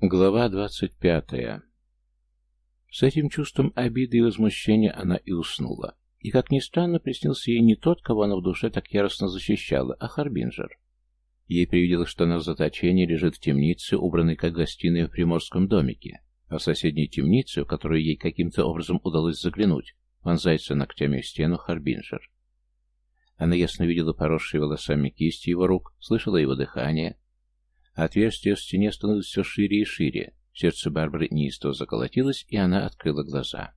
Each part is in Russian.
Глава двадцать пятая. С этим чувством обиды и возмущения она и уснула. И, как ни странно, приснился ей не тот, кого она в душе так яростно защищала, а Харбинджер. Ей привиделось, что она в заточении лежит в темнице, убранной как гостиная в приморском домике, а в соседней темнице, в которую ей каким-то образом удалось заглянуть, вонзается ногтями в стену Харбинджер. Она ясно видела поросшие волосами кисти его рук, слышала его дыхание, Отверстие в стене становилось все шире и шире. Сердце Барбары неистово заколотилось, и она открыла глаза.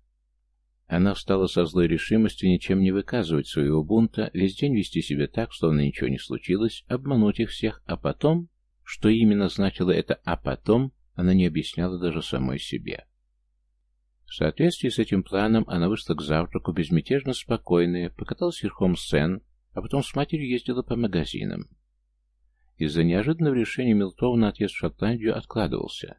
Она встала со злой решимостью ничем не выказывать своего бунта, весь день вести себя так, словно ничего не случилось, обмануть их всех, а потом... Что именно значило это «а потом», она не объясняла даже самой себе. В соответствии с этим планом она вышла к завтраку безмятежно спокойная, покаталась верхом Сен, а потом с матерью ездила по магазинам. Из-за неожиданного решения Милтона отъезд в Шотландию откладывался.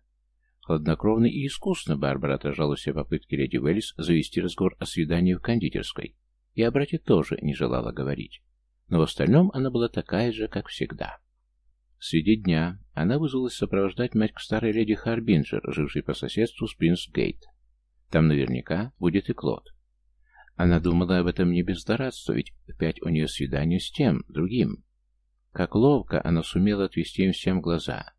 Хладнокровно и искусно Барбара отражала все попытки леди Уэллис завести разговор о свидании в кондитерской, и о брате тоже не желала говорить. Но в остальном она была такая же, как всегда. Среди дня она вызвалась сопровождать мать к старой леди Харбинджер, жившей по соседству с Принц-Гейт. Там наверняка будет и Клод. Она думала об этом не без злорадства, ведь опять у нее свидание с тем, другим. Как ловко она сумела отвести им всем глаза.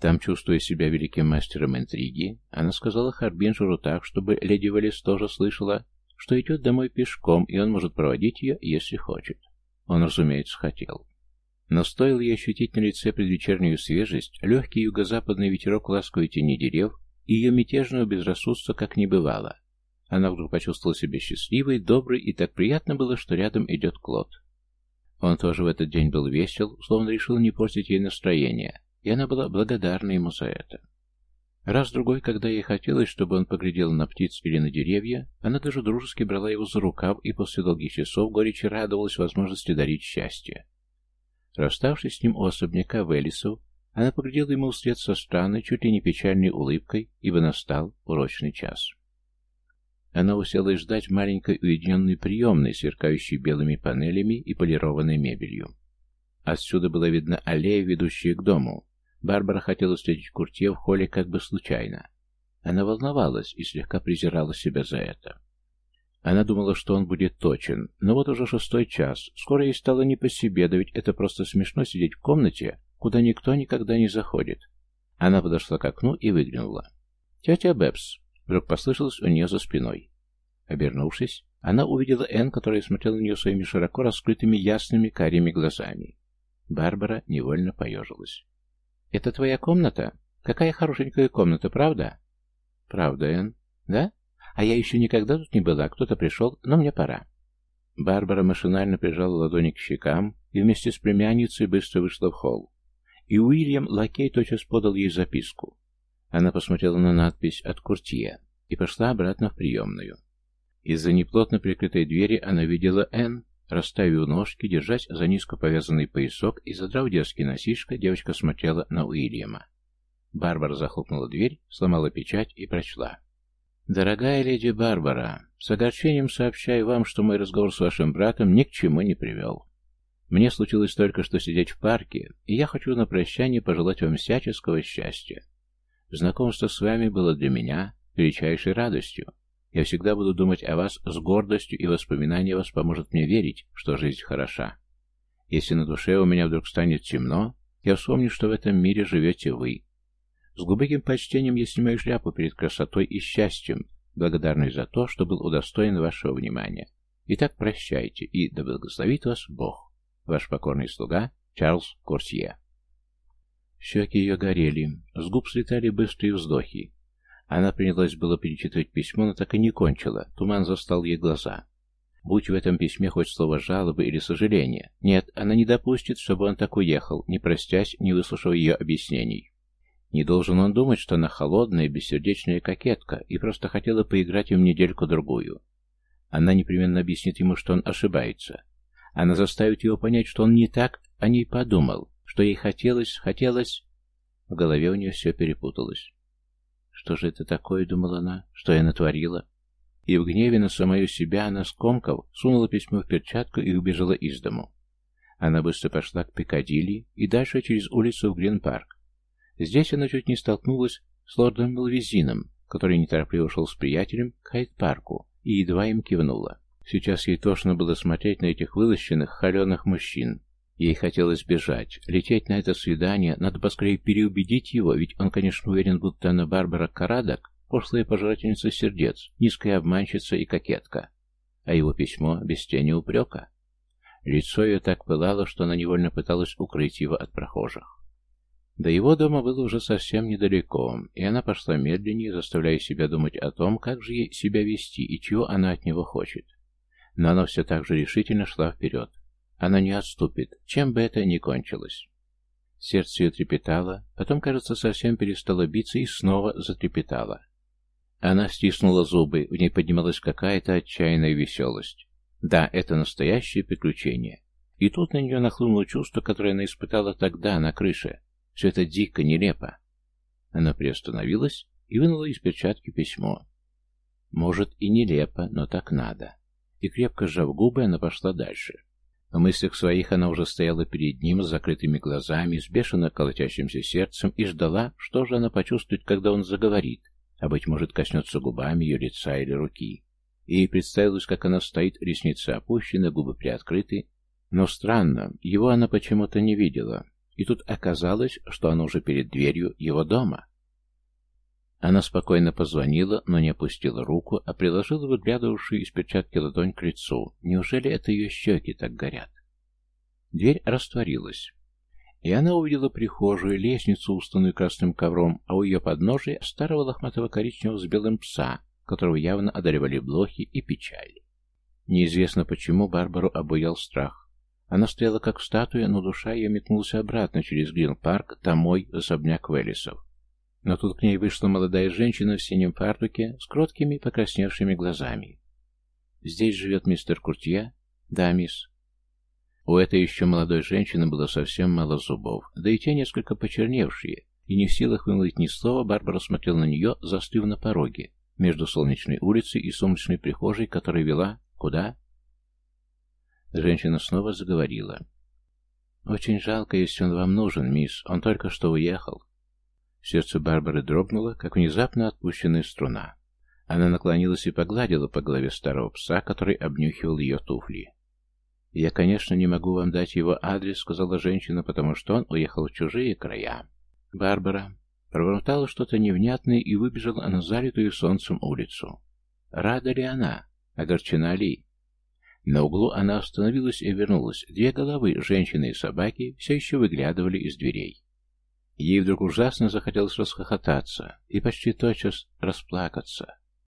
Там, чувствуя себя великим мастером интриги, она сказала Харбинджеру так, чтобы леди Валис тоже слышала, что идет домой пешком, и он может проводить ее, если хочет. Он, разумеется, хотел. Но стоило ей ощутить на лице предвечернюю свежесть, легкий юго-западный ветерок ласковой тени дерев и ее мятежного безрассудства как не бывало. Она вдруг почувствовала себя счастливой, доброй, и так приятно было, что рядом идет Клод. Он тоже в этот день был весел, словно решил не портить ей настроение, и она была благодарна ему за это. Раз-другой, когда ей хотелось, чтобы он поглядел на птиц или на деревья, она даже дружески брала его за рукав и после долгих часов горечи радовалась возможности дарить счастье. Расставшись с ним у особняка Велисов, она поглядела ему вслед со странной, чуть ли не печальной улыбкой, ибо настал урочный час. Она уселась ждать в маленькой уединенной приемной, сверкающей белыми панелями и полированной мебелью. Отсюда была видна аллея, ведущая к дому. Барбара хотела встретить Куртье в холле как бы случайно. Она волновалась и слегка презирала себя за это. Она думала, что он будет точен, но вот уже шестой час. Скоро ей стало не по себе, да ведь это просто смешно сидеть в комнате, куда никто никогда не заходит. Она подошла к окну и выглянула. «Тетя Бэбс, Вдруг послышалось у нее за спиной. Обернувшись, она увидела Энн, которая смотрела на нее своими широко раскрытыми ясными карими глазами. Барбара невольно поежилась. «Это твоя комната? Какая хорошенькая комната, правда?» «Правда, Энн. Да? А я еще никогда тут не была. Кто-то пришел, но мне пора». Барбара машинально прижала ладони к щекам и вместе с племянницей быстро вышла в холл. И Уильям Лакей тотчас подал ей записку. Она посмотрела на надпись «От Куртье» и пошла обратно в приемную. Из-за неплотно прикрытой двери она видела Энн, расставив ножки, держась за низко повязанный поясок и задрав детский носишко, девочка смотрела на Уильяма. Барбара захлопнула дверь, сломала печать и прочла. «Дорогая леди Барбара, с огорчением сообщаю вам, что мой разговор с вашим братом ни к чему не привел. Мне случилось только что сидеть в парке, и я хочу на прощание пожелать вам всяческого счастья. Знакомство с вами было для меня величайшей радостью. Я всегда буду думать о вас с гордостью, и воспоминание вас поможет мне верить, что жизнь хороша. Если на душе у меня вдруг станет темно, я вспомню, что в этом мире живете вы. С глубоким почтением я снимаю шляпу перед красотой и счастьем, благодарный за то, что был удостоен вашего внимания. Итак, прощайте, и да благословит вас Бог. Ваш покорный слуга Чарльз Курсье. Щеки ее горели, с губ слетали быстрые вздохи. Она принялась было перечитывать письмо, но так и не кончила. Туман застал ей глаза. Будь в этом письме хоть слово жалобы или сожаления. Нет, она не допустит, чтобы он так уехал, не простясь, не выслушав ее объяснений. Не должен он думать, что она холодная, бессердечная кокетка и просто хотела поиграть им недельку-другую. Она непременно объяснит ему, что он ошибается. Она заставит его понять, что он не так о ней подумал, что ей хотелось, хотелось... В голове у нее все перепуталось. Что же это такое, думала она, что я натворила? И в гневе на самую себя она скомков сунула письмо в перчатку и убежала из дому. Она быстро пошла к Пикадилли и дальше через улицу в Грин-парк. Здесь она чуть не столкнулась с лордом Мелвизином, который неторопливо шел с приятелем к Хайт-парку, и едва им кивнула. Сейчас ей тошно было смотреть на этих вылощенных, холеных мужчин. Ей хотелось бежать, лететь на это свидание, надо поскорее переубедить его, ведь он, конечно, уверен, будто она Барбара Карадок, пошлая пожирательница сердец, низкая обманщица и кокетка. А его письмо без тени упрека. Лицо ее так пылало, что она невольно пыталась укрыть его от прохожих. До его дома было уже совсем недалеко, и она пошла медленнее, заставляя себя думать о том, как же ей себя вести и чего она от него хочет. Но она все так же решительно шла вперед. Она не отступит, чем бы это ни кончилось. Сердце ее трепетало, потом, кажется, совсем перестало биться и снова затрепетало. Она стиснула зубы, в ней поднималась какая-то отчаянная веселость. Да, это настоящее приключение. И тут на нее нахлынуло чувство, которое она испытала тогда, на крыше. Все это дико, нелепо. Она приостановилась и вынула из перчатки письмо. Может, и нелепо, но так надо. И крепко сжав губы, она пошла дальше. В мыслях своих она уже стояла перед ним с закрытыми глазами, с бешено колотящимся сердцем и ждала, что же она почувствует, когда он заговорит, а, быть может, коснется губами ее лица или руки. И ей представилось, как она стоит, ресницы опущены, губы приоткрыты, но странно, его она почему-то не видела, и тут оказалось, что она уже перед дверью его дома. Она спокойно позвонила, но не опустила руку, а приложила выглядывавшую из перчатки ладонь к лицу. Неужели это ее щеки так горят? Дверь растворилась. И она увидела прихожую, лестницу, устанную красным ковром, а у ее подножия старого лохматого коричневого с белым пса, которого явно одаривали блохи и печаль. Неизвестно почему Барбару обуял страх. Она стояла как статуя, но душа ее метнулась обратно через Грин-парк, домой, в особняк Веллисов. Но тут к ней вышла молодая женщина в синем фартуке с кроткими покрасневшими глазами. «Здесь живет мистер Куртье?» «Да, мисс». У этой еще молодой женщины было совсем мало зубов, да и те несколько почерневшие, и не в силах вымолвить ни слова, Барбара смотрела на нее, застыв на пороге, между солнечной улицей и солнечной прихожей, которая вела куда? Женщина снова заговорила. «Очень жалко, если он вам нужен, мисс. Он только что уехал». Сердце Барбары дрогнуло, как внезапно отпущенная струна. Она наклонилась и погладила по голове старого пса, который обнюхивал ее туфли. «Я, конечно, не могу вам дать его адрес», — сказала женщина, потому что он уехал в чужие края. Барбара пробормотала что-то невнятное и выбежала на залитую солнцем улицу. Рада ли она? Огорчена ли? На углу она остановилась и вернулась. Две головы, женщины и собаки, все еще выглядывали из дверей. Ей вдруг ужасно захотелось расхохотаться и почти тотчас расплакаться.